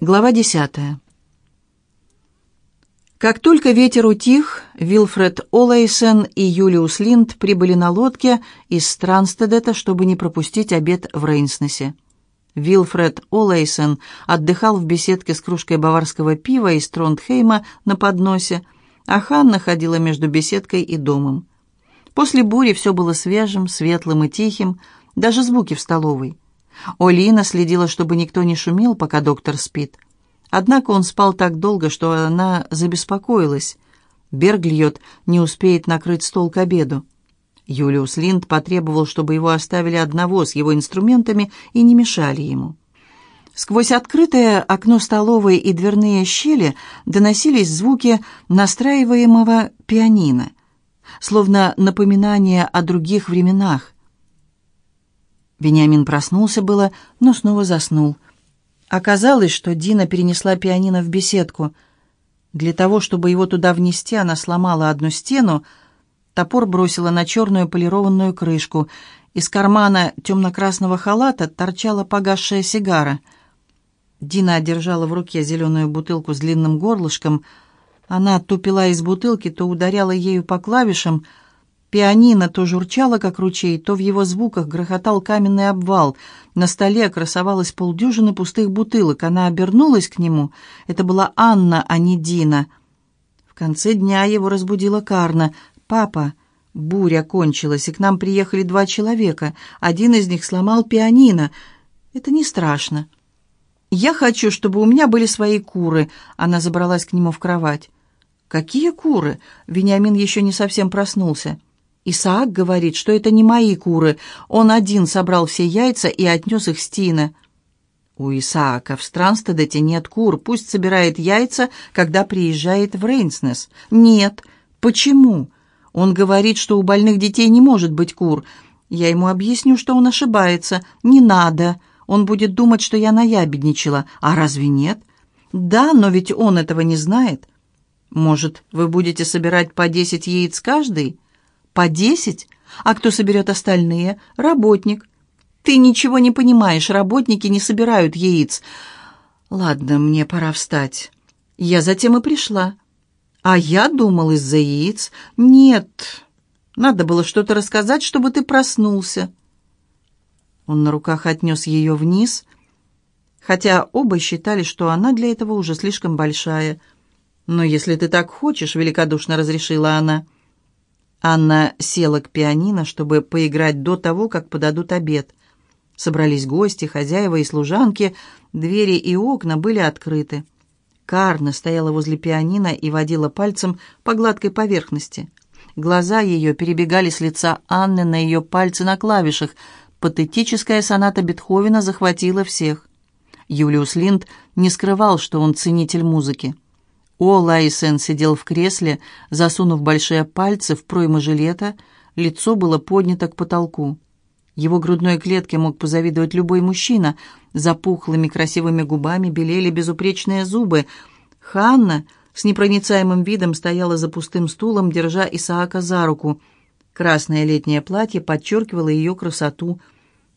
Глава десятая. Как только ветер утих, Вилфред Олэйсен и Юлиус Линд прибыли на лодке из Странстедета, чтобы не пропустить обед в Рейнснесе. Вилфред Олэйсен отдыхал в беседке с кружкой баварского пива из Трондхейма на подносе, а Ханна ходила между беседкой и домом. После бури все было свежим, светлым и тихим, даже звуки в столовой. Олина следила, чтобы никто не шумел, пока доктор спит. Однако он спал так долго, что она забеспокоилась. Бергльот не успеет накрыть стол к обеду. Юлиус Линд потребовал, чтобы его оставили одного с его инструментами и не мешали ему. Сквозь открытое окно столовой и дверные щели доносились звуки настраиваемого пианино, словно напоминание о других временах. Вениамин проснулся было, но снова заснул. Оказалось, что Дина перенесла пианино в беседку. Для того, чтобы его туда внести, она сломала одну стену, топор бросила на черную полированную крышку. Из кармана темно-красного халата торчала погасшая сигара. Дина держала в руке зеленую бутылку с длинным горлышком. Она то пила из бутылки, то ударяла ею по клавишам — Пианино то журчало, как ручей, то в его звуках грохотал каменный обвал. На столе красовалось полдюжины пустых бутылок. Она обернулась к нему. Это была Анна, а не Дина. В конце дня его разбудила Карна. «Папа, буря кончилась, и к нам приехали два человека. Один из них сломал пианино. Это не страшно». «Я хочу, чтобы у меня были свои куры». Она забралась к нему в кровать. «Какие куры?» Вениамин еще не совсем проснулся. Исаак говорит, что это не мои куры. Он один собрал все яйца и отнес их Стина. У Исаака в Странстедете нет кур. Пусть собирает яйца, когда приезжает в Рейнснес. Нет. Почему? Он говорит, что у больных детей не может быть кур. Я ему объясню, что он ошибается. Не надо. Он будет думать, что я наябедничала. А разве нет? Да, но ведь он этого не знает. Может, вы будете собирать по десять яиц каждый? По десять? А кто соберет остальные? Работник. Ты ничего не понимаешь, работники не собирают яиц. Ладно, мне пора встать. Я затем и пришла. А я думал из-за яиц. Нет, надо было что-то рассказать, чтобы ты проснулся. Он на руках отнес ее вниз, хотя оба считали, что она для этого уже слишком большая. «Но если ты так хочешь», — великодушно разрешила она, — Анна села к пианино, чтобы поиграть до того, как подадут обед. Собрались гости, хозяева и служанки, двери и окна были открыты. Карна стояла возле пианино и водила пальцем по гладкой поверхности. Глаза ее перебегали с лица Анны на ее пальцы на клавишах. Патетическая соната Бетховена захватила всех. Юлиус Линд не скрывал, что он ценитель музыки. О Лайсен сидел в кресле, засунув большие пальцы в проймы жилета, лицо было поднято к потолку. Его грудной клетке мог позавидовать любой мужчина. Запухлыми красивыми губами белели безупречные зубы. Ханна с непроницаемым видом стояла за пустым стулом, держа Исаака за руку. Красное летнее платье подчеркивало ее красоту.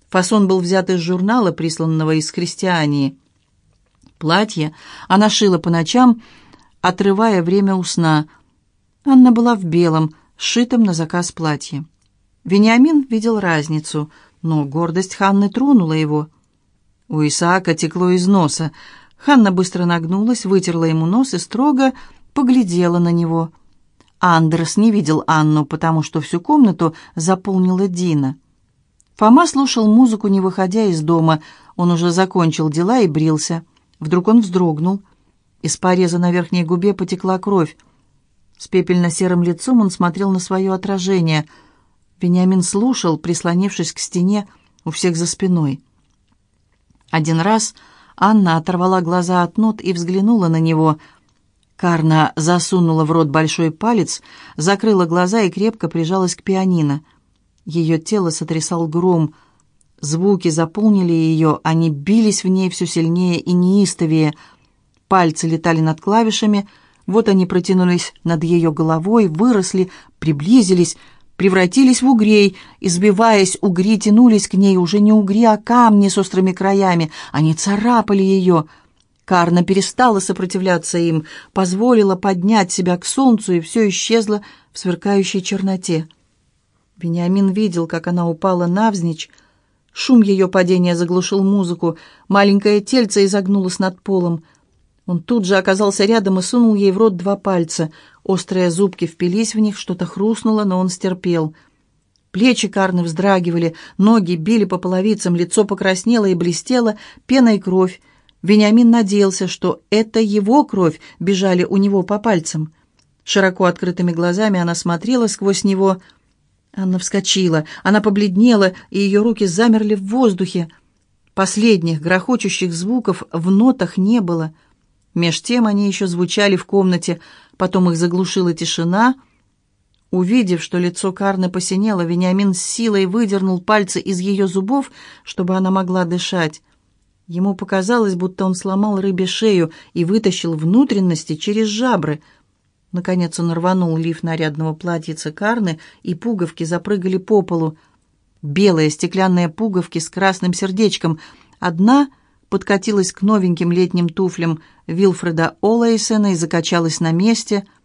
Фасон был взят из журнала, присланного из христиании. Платье она шила по ночам, отрывая время у сна. Анна была в белом, сшитом на заказ платье. Вениамин видел разницу, но гордость Ханны тронула его. У Исаака текло из носа. Ханна быстро нагнулась, вытерла ему нос и строго поглядела на него. Андерс не видел Анну, потому что всю комнату заполнила Дина. Фома слушал музыку, не выходя из дома. Он уже закончил дела и брился. Вдруг он вздрогнул — из пореза на верхней губе потекла кровь. С пепельно-серым лицом он смотрел на свое отражение. Вениамин слушал, прислонившись к стене у всех за спиной. Один раз Анна оторвала глаза от нот и взглянула на него. Карна засунула в рот большой палец, закрыла глаза и крепко прижалась к пианино. Ее тело сотрясал гром. Звуки заполнили ее, они бились в ней все сильнее и неистовее — Пальцы летали над клавишами, вот они протянулись над ее головой, выросли, приблизились, превратились в угрей. Избиваясь, угри тянулись к ней, уже не угри, а камни с острыми краями. Они царапали ее. Карна перестала сопротивляться им, позволила поднять себя к солнцу, и все исчезло в сверкающей черноте. Вениамин видел, как она упала навзничь. Шум ее падения заглушил музыку. Маленькое тельце изогнулось над полом. Он тут же оказался рядом и сунул ей в рот два пальца. Острые зубки впились в них, что-то хрустнуло, но он стерпел. Плечи Карны вздрагивали, ноги били по половицам, лицо покраснело и блестело, пеной кровь. Вениамин надеялся, что это его кровь бежали у него по пальцам. Широко открытыми глазами она смотрела сквозь него. Анна вскочила, она побледнела, и ее руки замерли в воздухе. Последних грохочущих звуков в нотах не было. Меж тем они еще звучали в комнате, потом их заглушила тишина. Увидев, что лицо Карны посинело, Вениамин с силой выдернул пальцы из ее зубов, чтобы она могла дышать. Ему показалось, будто он сломал рыбе шею и вытащил внутренности через жабры. Наконец он рванул лиф нарядного платьица Карны, и пуговки запрыгали по полу. Белые стеклянные пуговки с красным сердечком. Одна подкатилась к новеньким летним туфлям Вилфреда Олэйсена и закачалась на месте —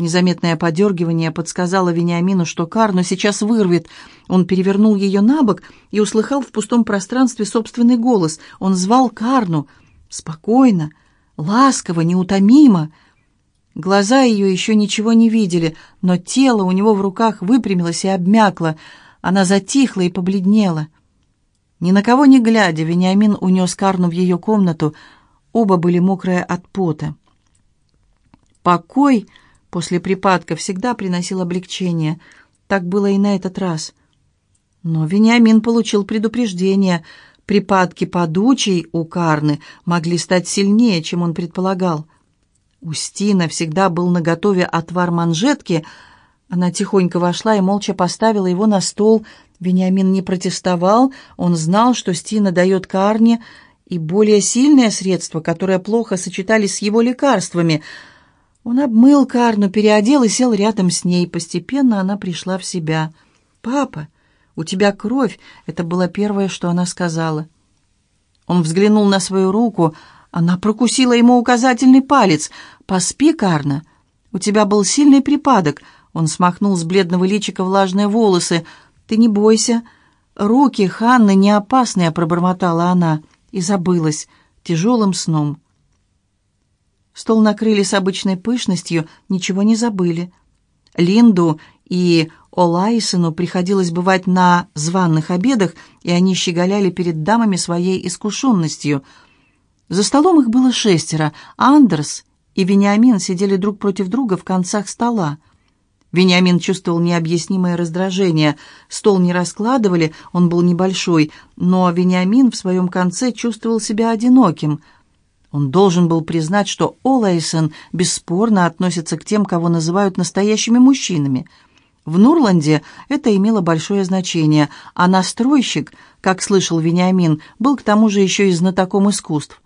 Незаметное подергивание подсказало Вениамину, что Карну сейчас вырвет. Он перевернул ее на бок и услыхал в пустом пространстве собственный голос. Он звал Карну. Спокойно, ласково, неутомимо. Глаза ее еще ничего не видели, но тело у него в руках выпрямилось и обмякло. Она затихла и побледнела. Ни на кого не глядя, Вениамин унес Карну в ее комнату. Оба были мокрые от пота. Покой после припадка всегда приносил облегчение. Так было и на этот раз. Но Вениамин получил предупреждение. Припадки подучей у Карны могли стать сильнее, чем он предполагал. У Стина всегда был наготове отвар манжетки. Она тихонько вошла и молча поставила его на стол. Вениамин не протестовал. Он знал, что Стина дает Карне и более сильное средство, которое плохо сочетались с его лекарствами — он обмыл Карну, переодел и сел рядом с ней. Постепенно она пришла в себя. «Папа, у тебя кровь!» — это было первое, что она сказала. Он взглянул на свою руку. Она прокусила ему указательный палец. «Поспи, Карна. У тебя был сильный припадок». Он смахнул с бледного личика влажные волосы. «Ты не бойся. Руки Ханны не опасные», — пробормотала она и забылась тяжелым сном. Стол накрыли с обычной пышностью, ничего не забыли. Линду и Олайсону приходилось бывать на званных обедах, и они щеголяли перед дамами своей искушенностью. За столом их было шестеро. Андерс и Вениамин сидели друг против друга в концах стола. Вениамин чувствовал необъяснимое раздражение. Стол не раскладывали, он был небольшой, но Вениамин в своем конце чувствовал себя одиноким – он должен был признать, что Олайсон бесспорно относится к тем, кого называют настоящими мужчинами. В Нурланде это имело большое значение, а настройщик, как слышал Вениамин, был к тому же еще и знатоком искусств.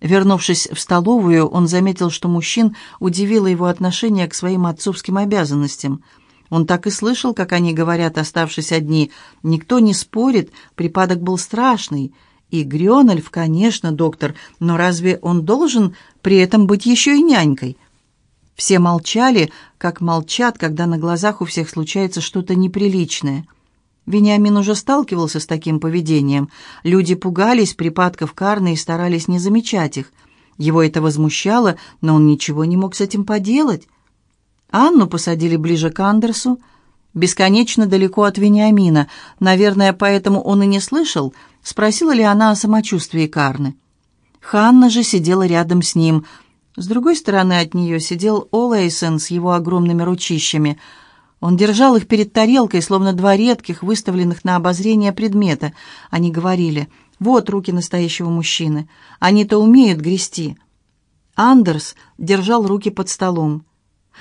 Вернувшись в столовую, он заметил, что мужчин удивило его отношение к своим отцовским обязанностям. Он так и слышал, как они говорят, оставшись одни. «Никто не спорит, припадок был страшный». И Грёнольф, конечно, доктор, но разве он должен при этом быть еще и нянькой? Все молчали, как молчат, когда на глазах у всех случается что-то неприличное. Вениамин уже сталкивался с таким поведением. Люди пугались припадков Карны и старались не замечать их. Его это возмущало, но он ничего не мог с этим поделать. Анну посадили ближе к Андерсу, бесконечно далеко от Вениамина. Наверное, поэтому он и не слышал, спросила ли она о самочувствии Карны. Ханна же сидела рядом с ним. С другой стороны от нее сидел Олэйсон с его огромными ручищами. Он держал их перед тарелкой, словно два редких, выставленных на обозрение предмета. Они говорили, вот руки настоящего мужчины. Они-то умеют грести. Андерс держал руки под столом.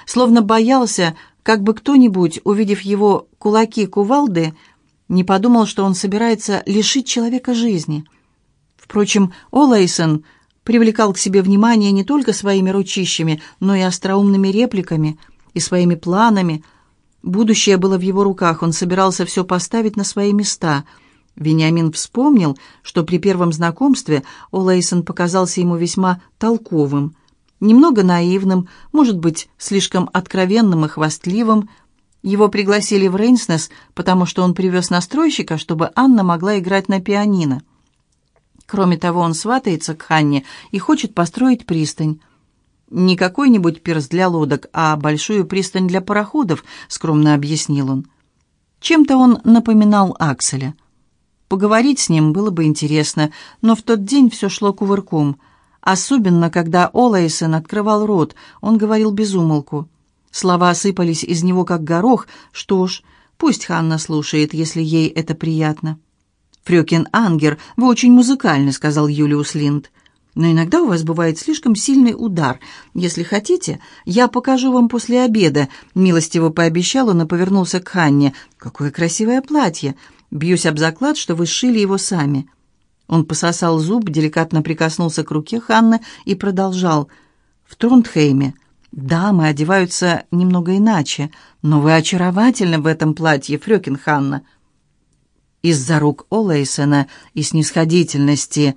Словно боялся, как бы кто-нибудь, увидев его кулаки кувалды, не подумал, что он собирается лишить человека жизни. Впрочем, Олэйсон привлекал к себе внимание не только своими ручищами, но и остроумными репликами и своими планами. Будущее было в его руках, он собирался все поставить на свои места. Вениамин вспомнил, что при первом знакомстве Олэйсон показался ему весьма толковым, немного наивным, может быть, слишком откровенным и хвастливым. Его пригласили в Рейнснес, потому что он привез настройщика, чтобы Анна могла играть на пианино. Кроме того, он сватается к Ханне и хочет построить пристань. «Не какой-нибудь пирс для лодок, а большую пристань для пароходов», — скромно объяснил он. Чем-то он напоминал Акселя. Поговорить с ним было бы интересно, но в тот день все шло кувырком. Особенно, когда Олайсон открывал рот, он говорил без умолку. Слова осыпались из него, как горох. Что ж, пусть Ханна слушает, если ей это приятно. «Фрёкин Ангер, вы очень музыкальны», — сказал Юлиус Линд. «Но иногда у вас бывает слишком сильный удар. Если хотите, я покажу вам после обеда», — милостиво пообещал он и повернулся к Ханне. «Какое красивое платье! Бьюсь об заклад, что вы сшили его сами». Он пососал зуб, деликатно прикоснулся к руке Ханны и продолжал. «В Трундхейме дамы одеваются немного иначе, но вы очаровательны в этом платье, Фрёкин Ханна». Из-за рук Олэйсона и снисходительности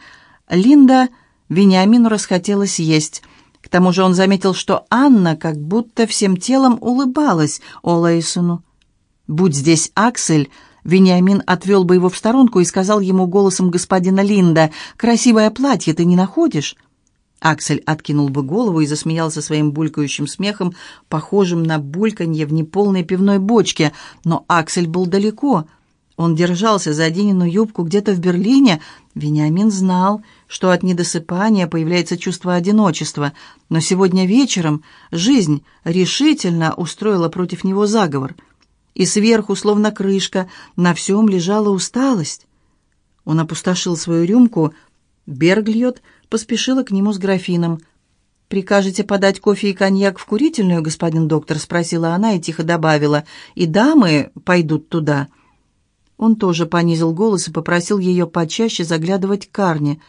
Линда Вениамину расхотелось есть. К тому же он заметил, что Анна как будто всем телом улыбалась Олэйсону. «Будь здесь Аксель», Вениамин отвел бы его в сторонку и сказал ему голосом господина Линда, «Красивое платье ты не находишь?» Аксель откинул бы голову и засмеялся своим булькающим смехом, похожим на бульканье в неполной пивной бочке. Но Аксель был далеко — он держался за Динину юбку где-то в Берлине. Вениамин знал, что от недосыпания появляется чувство одиночества, но сегодня вечером жизнь решительно устроила против него заговор. И сверху, словно крышка, на всем лежала усталость. Он опустошил свою рюмку. Бергльот поспешила к нему с графином. «Прикажете подать кофе и коньяк в курительную, господин доктор?» — спросила она и тихо добавила. «И дамы пойдут туда». Он тоже понизил голос и попросил ее почаще заглядывать к Карне.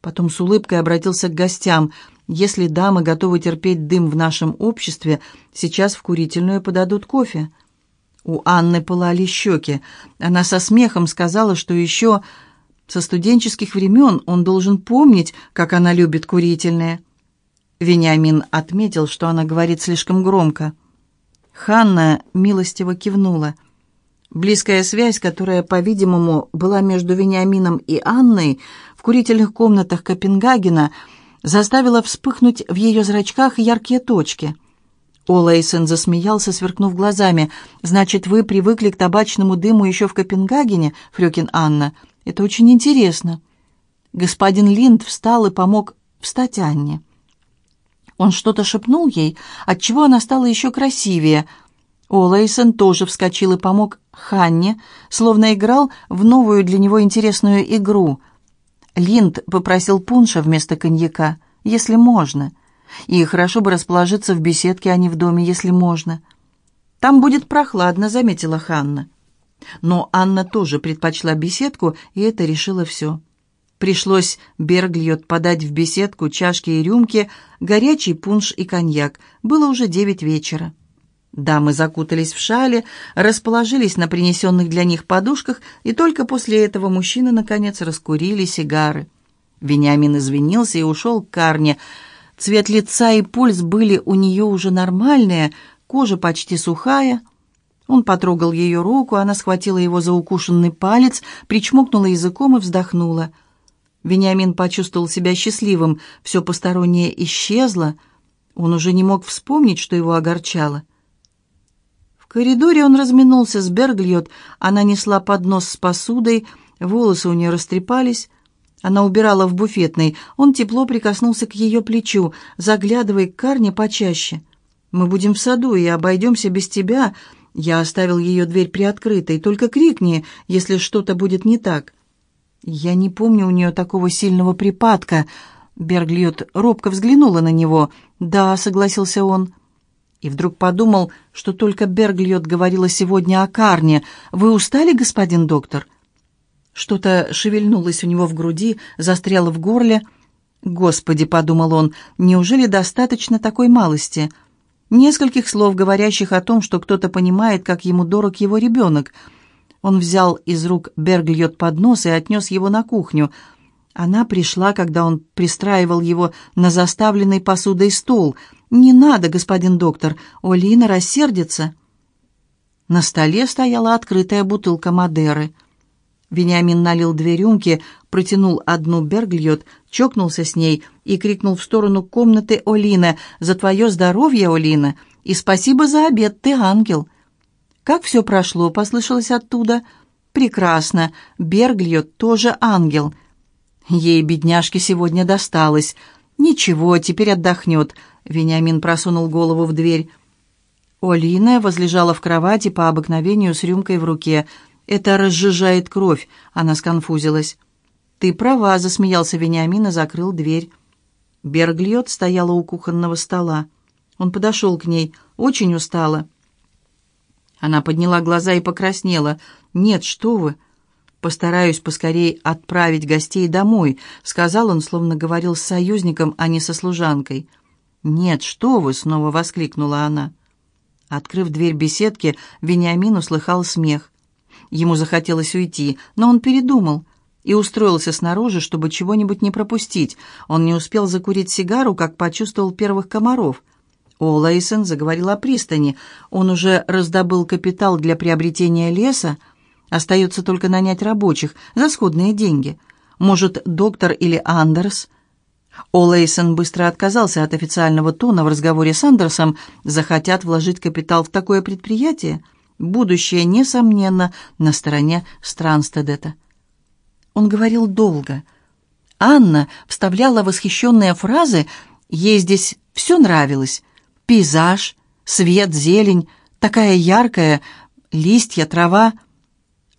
Потом с улыбкой обратился к гостям. «Если дамы готовы терпеть дым в нашем обществе, сейчас в курительную подадут кофе». У Анны пылали щеки. Она со смехом сказала, что еще со студенческих времен он должен помнить, как она любит курительные. Вениамин отметил, что она говорит слишком громко. Ханна милостиво кивнула. Близкая связь, которая, по-видимому, была между Вениамином и Анной в курительных комнатах Копенгагена, заставила вспыхнуть в ее зрачках яркие точки. Олэйсон засмеялся, сверкнув глазами. «Значит, вы привыкли к табачному дыму еще в Копенгагене, Фрёкин Анна? Это очень интересно». Господин Линд встал и помог встать Анне. Он что-то шепнул ей, отчего она стала еще красивее – Олэйсон тоже вскочил и помог Ханне, словно играл в новую для него интересную игру. Линд попросил пунша вместо коньяка, если можно. И хорошо бы расположиться в беседке, а не в доме, если можно. «Там будет прохладно», — заметила Ханна. Но Анна тоже предпочла беседку, и это решило все. Пришлось Бергльот подать в беседку чашки и рюмки, горячий пунш и коньяк. Было уже девять вечера. Дамы закутались в шали, расположились на принесенных для них подушках, и только после этого мужчины, наконец, раскурили сигары. Вениамин извинился и ушел к Карне. Цвет лица и пульс были у нее уже нормальные, кожа почти сухая. Он потрогал ее руку, она схватила его за укушенный палец, причмокнула языком и вздохнула. Вениамин почувствовал себя счастливым, все постороннее исчезло. Он уже не мог вспомнить, что его огорчало коридоре он разминулся с Бергльот, она несла поднос с посудой, волосы у нее растрепались. Она убирала в буфетной. Он тепло прикоснулся к ее плечу, заглядывая к Карне почаще. «Мы будем в саду и обойдемся без тебя». Я оставил ее дверь приоткрытой. «Только крикни, если что-то будет не так». «Я не помню у нее такого сильного припадка». Берглиот робко взглянула на него. «Да», — согласился он и вдруг подумал, что только Берглиот говорила сегодня о Карне. «Вы устали, господин доктор?» Что-то шевельнулось у него в груди, застряло в горле. «Господи», — подумал он, — «неужели достаточно такой малости?» Нескольких слов, говорящих о том, что кто-то понимает, как ему дорог его ребенок. Он взял из рук Бергльот поднос и отнес его на кухню. Она пришла, когда он пристраивал его на заставленный посудой стол. «Не надо, господин доктор, Олина рассердится». На столе стояла открытая бутылка Мадеры. Вениамин налил две рюмки, протянул одну Бергльот, чокнулся с ней и крикнул в сторону комнаты Олины «За твое здоровье, Олина! И спасибо за обед, ты ангел!» «Как все прошло?» — послышалось оттуда. «Прекрасно. Бергльот тоже ангел». Ей, бедняжке, сегодня досталось. «Ничего, теперь отдохнет». Вениамин просунул голову в дверь. Олина возлежала в кровати по обыкновению с рюмкой в руке. «Это разжижает кровь», — она сконфузилась. «Ты права», — засмеялся Вениамин и закрыл дверь. Бергльот стояла у кухонного стола. Он подошел к ней. Очень устала. Она подняла глаза и покраснела. «Нет, что вы!» «Постараюсь поскорей отправить гостей домой», — сказал он, словно говорил с союзником, а не со служанкой. «Нет, что вы!» — снова воскликнула она. Открыв дверь беседки, Вениамин услыхал смех. Ему захотелось уйти, но он передумал и устроился снаружи, чтобы чего-нибудь не пропустить. Он не успел закурить сигару, как почувствовал первых комаров. Олэйсон заговорил о пристани. Он уже раздобыл капитал для приобретения леса. Остается только нанять рабочих за сходные деньги. Может, доктор или Андерс? Олэйсон быстро отказался от официального тона в разговоре с Андерсом. Захотят вложить капитал в такое предприятие? Будущее, несомненно, на стороне Странстедета. Он говорил долго. Анна вставляла восхищенные фразы, ей здесь все нравилось. Пейзаж, свет, зелень, такая яркая, листья, трава.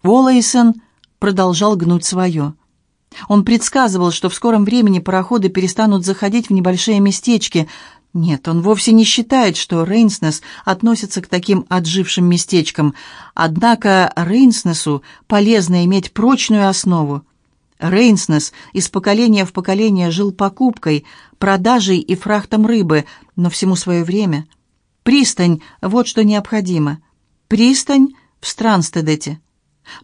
Уоллейсон продолжал гнуть свое. Он предсказывал, что в скором времени пароходы перестанут заходить в небольшие местечки. Нет, он вовсе не считает, что Рейнснес относится к таким отжившим местечкам. Однако Рейнснесу полезно иметь прочную основу. Рейнснес из поколения в поколение жил покупкой, продажей и фрахтом рыбы, но всему свое время. Пристань — вот что необходимо. Пристань в Странстедете.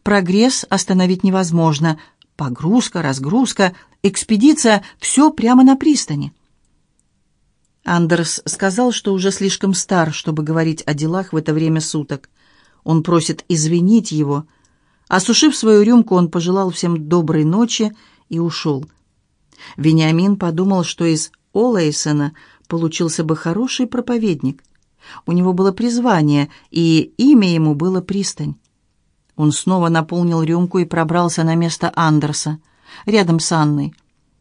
Прогресс остановить невозможно. Погрузка, разгрузка, экспедиция — все прямо на пристани. Андерс сказал, что уже слишком стар, чтобы говорить о делах в это время суток. Он просит извинить его — Осушив свою рюмку, он пожелал всем доброй ночи и ушел. Вениамин подумал, что из Олэйсона получился бы хороший проповедник. У него было призвание, и имя ему было «Пристань». Он снова наполнил рюмку и пробрался на место Андерса, рядом с Анной.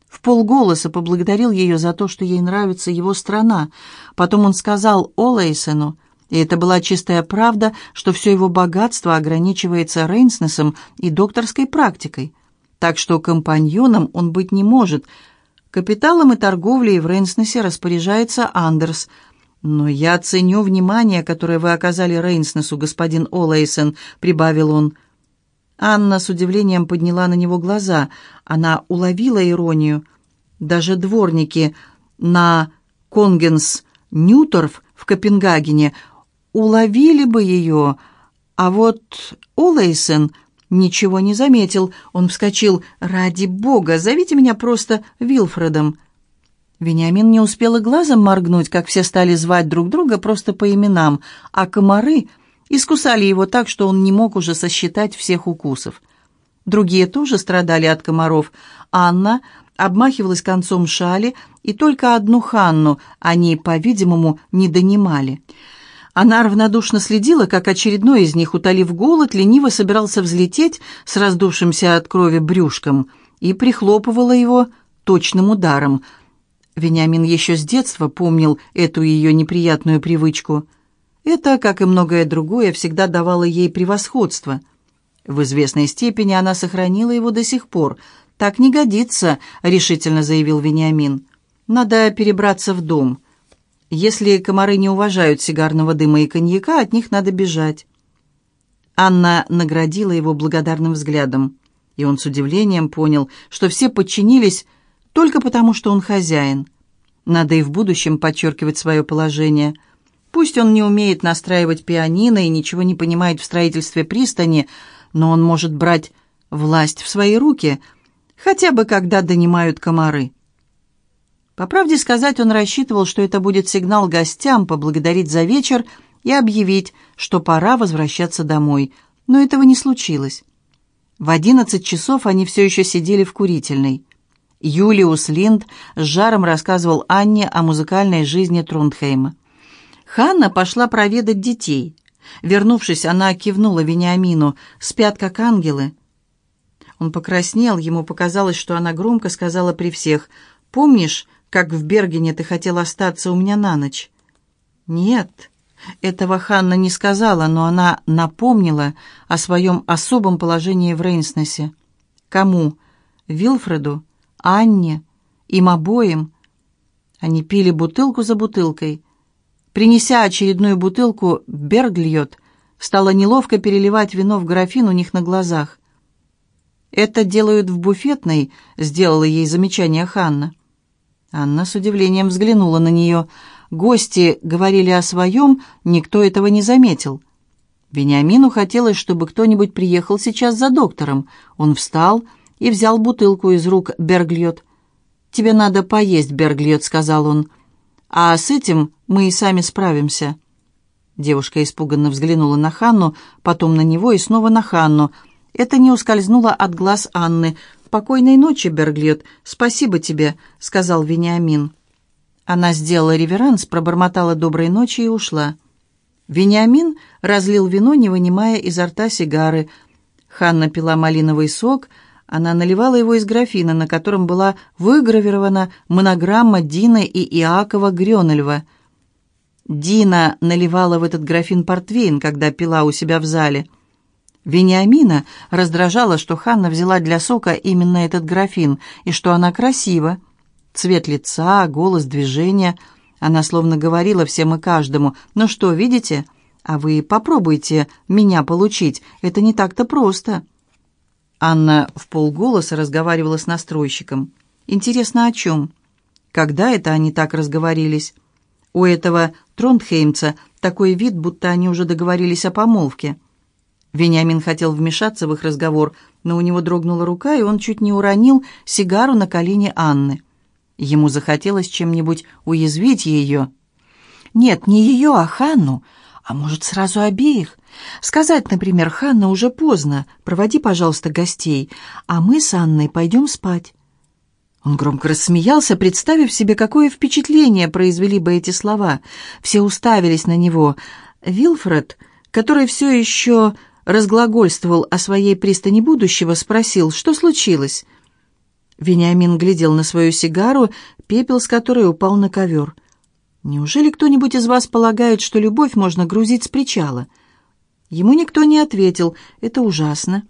В полголоса поблагодарил ее за то, что ей нравится его страна. Потом он сказал Олэйсону, и это была чистая правда, что все его богатство ограничивается Рейнснесом и докторской практикой. Так что компаньоном он быть не может. Капиталом и торговлей в Рейнснесе распоряжается Андерс. «Но я ценю внимание, которое вы оказали Рейнснесу, господин Олэйсон», — прибавил он. Анна с удивлением подняла на него глаза. Она уловила иронию. Даже дворники на Конгенс Ньюторф в Копенгагене уловили бы ее, а вот Олэйсон ничего не заметил. Он вскочил. «Ради бога, зовите меня просто Вилфредом». Вениамин не успел и глазом моргнуть, как все стали звать друг друга просто по именам, а комары искусали его так, что он не мог уже сосчитать всех укусов. Другие тоже страдали от комаров. Анна обмахивалась концом шали, и только одну Ханну они, по-видимому, не донимали. Она равнодушно следила, как очередной из них, утолив голод, лениво собирался взлететь с раздувшимся от крови брюшком и прихлопывала его точным ударом. Вениамин еще с детства помнил эту ее неприятную привычку. Это, как и многое другое, всегда давало ей превосходство. В известной степени она сохранила его до сих пор. «Так не годится», — решительно заявил Вениамин. «Надо перебраться в дом». Если комары не уважают сигарного дыма и коньяка, от них надо бежать. Анна наградила его благодарным взглядом, и он с удивлением понял, что все подчинились только потому, что он хозяин. Надо и в будущем подчеркивать свое положение. Пусть он не умеет настраивать пианино и ничего не понимает в строительстве пристани, но он может брать власть в свои руки, хотя бы когда донимают комары. По правде сказать, он рассчитывал, что это будет сигнал гостям поблагодарить за вечер и объявить, что пора возвращаться домой, но этого не случилось. В одиннадцать часов они все еще сидели в курительной. Юлиус Линд с жаром рассказывал Анне о музыкальной жизни Трундхейма. Ханна пошла проведать детей. Вернувшись, она кивнула Вениамину. «Спят, как ангелы». Он покраснел, ему показалось, что она громко сказала при всех. «Помнишь, как в Бергене ты хотел остаться у меня на ночь?» «Нет». Этого Ханна не сказала, но она напомнила о своем особом положении в Рейнснесе. Кому? Вилфреду? Анне? Им обоим? Они пили бутылку за бутылкой. Принеся очередную бутылку, Бергльот стало неловко переливать вино в графин у них на глазах. «Это делают в буфетной», — сделала ей замечание Ханна. Анна с удивлением взглянула на нее. Гости говорили о своем, никто этого не заметил. Вениамину хотелось, чтобы кто-нибудь приехал сейчас за доктором. Он встал и взял бутылку из рук Бергльот. «Тебе надо поесть, Бергльот», — сказал он. «А с этим мы и сами справимся». Девушка испуганно взглянула на Ханну, потом на него и снова на Ханну. Это не ускользнуло от глаз Анны. «Покойной ночи, Берглет. Спасибо тебе», — сказал Вениамин. Она сделала реверанс, пробормотала доброй ночи и ушла. Вениамин разлил вино, не вынимая изо рта сигары. Ханна пила малиновый сок. Она наливала его из графина, на котором была выгравирована монограмма Дины и Иакова Грёнельва. Дина наливала в этот графин портвейн, когда пила у себя в зале — Вениамина раздражало, что Ханна взяла для сока именно этот графин, и что она красива. Цвет лица, голос, движения. Она словно говорила всем и каждому, «Ну что, видите? А вы попробуйте меня получить, это не так-то просто». Анна в полголоса разговаривала с настройщиком. «Интересно, о чем? Когда это они так разговорились?» У этого Тронтхеймца такой вид, будто они уже договорились о помолвке. Вениамин хотел вмешаться в их разговор, но у него дрогнула рука, и он чуть не уронил сигару на колени Анны. Ему захотелось чем-нибудь уязвить ее. Нет, не ее, а Ханну, а может, сразу обеих. Сказать, например, «Ханна, уже поздно, проводи, пожалуйста, гостей, а мы с Анной пойдем спать». Он громко рассмеялся, представив себе, какое впечатление произвели бы эти слова. Все уставились на него. Вилфред, который все еще разглагольствовал о своей пристани будущего, спросил, что случилось. Вениамин глядел на свою сигару, пепел с которой упал на ковер. «Неужели кто-нибудь из вас полагает, что любовь можно грузить с причала?» Ему никто не ответил. «Это ужасно.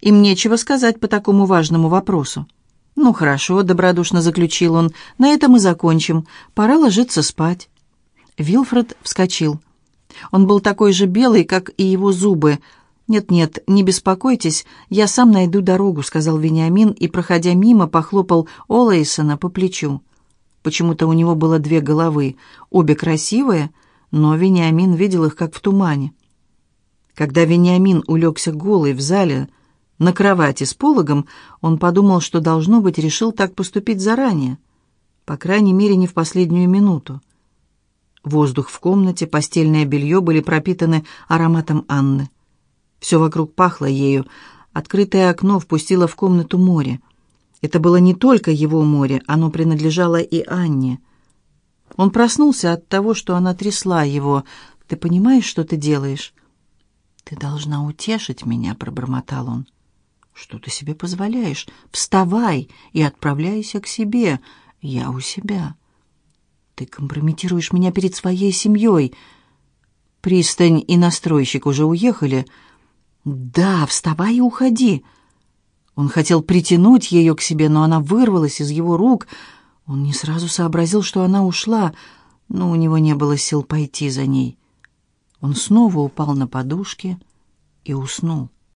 Им нечего сказать по такому важному вопросу». «Ну хорошо», — добродушно заключил он, — «на этом и закончим. Пора ложиться спать». Вилфред вскочил. Он был такой же белый, как и его зубы, «Нет-нет, не беспокойтесь, я сам найду дорогу», — сказал Вениамин и, проходя мимо, похлопал Олэйсона по плечу. Почему-то у него было две головы, обе красивые, но Вениамин видел их как в тумане. Когда Вениамин улегся голый в зале на кровати с пологом, он подумал, что, должно быть, решил так поступить заранее. По крайней мере, не в последнюю минуту. Воздух в комнате, постельное белье были пропитаны ароматом Анны. Все вокруг пахло ею. Открытое окно впустило в комнату море. Это было не только его море, оно принадлежало и Анне. Он проснулся от того, что она трясла его. «Ты понимаешь, что ты делаешь?» «Ты должна утешить меня», — пробормотал он. «Что ты себе позволяешь? Вставай и отправляйся к себе. Я у себя. Ты компрометируешь меня перед своей семьей. Пристань и настройщик уже уехали». «Да, вставай и уходи!» Он хотел притянуть ее к себе, но она вырвалась из его рук. Он не сразу сообразил, что она ушла, но у него не было сил пойти за ней. Он снова упал на подушке и уснул.